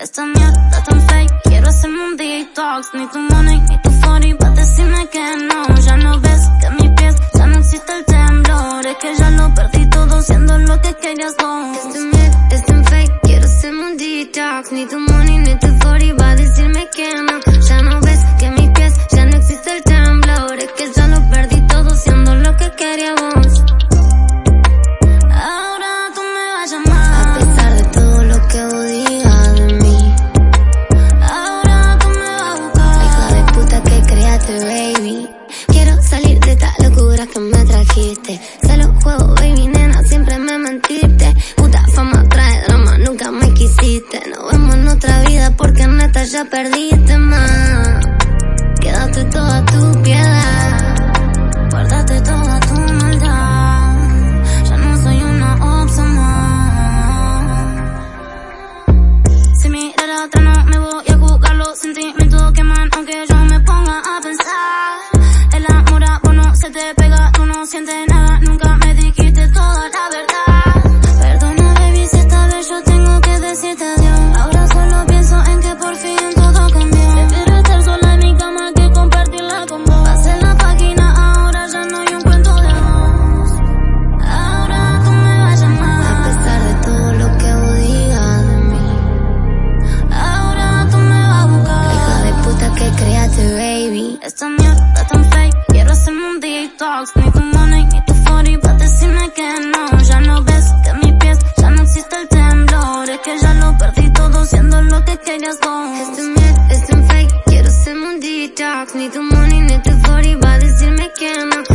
Esta mierda tan fake, quiero hacerme un detox. Ni tu money, ni tu funny, pa' decirme que no. Ya no ves que mis pies ya no existe el temblor. Es que ya lo perdí todo siendo lo que querías vos. Que baby. Quiero salir de esta locura que me trajiste. Se lo juego, baby, nena, siempre me mentiste. Puta fama trae drama, nunca me quisiste. Nos vemos en otra vida porque neta ya perdiste más. Quédate toda tu piedad. Guárdate toda tu maldad. Ya no soy una opción más. Si mirar atrás no me voy a jugar los sentimientos queman aunque yo nada, nunca me dijiste toda la verdad. Perdona baby si esta vez yo tengo que decirte adiós. Ahora solo pienso en que por fin todo cambió. Prefiero estar sola en mi cama que compartirla con vos. Pasé la página, ahora ya no hay un cuento de vos. Ahora tú me vas a A llamar. pesar de todo lo que vos digas de mí. Ahora tú me vas a buscar. Hija de puta que creaste, baby. Esta mierda tan fake, quiero hacerme detox. Ni tu money, ni tu funny, pa' decirme que no. Ya no ves que mis pies ya no existe el temblor. Es que ya lo perdí todo siendo lo que querías vos. Este mierda es un fake, quiero hacerme un detox. Ni tu money, ni tu body va a decirme que no.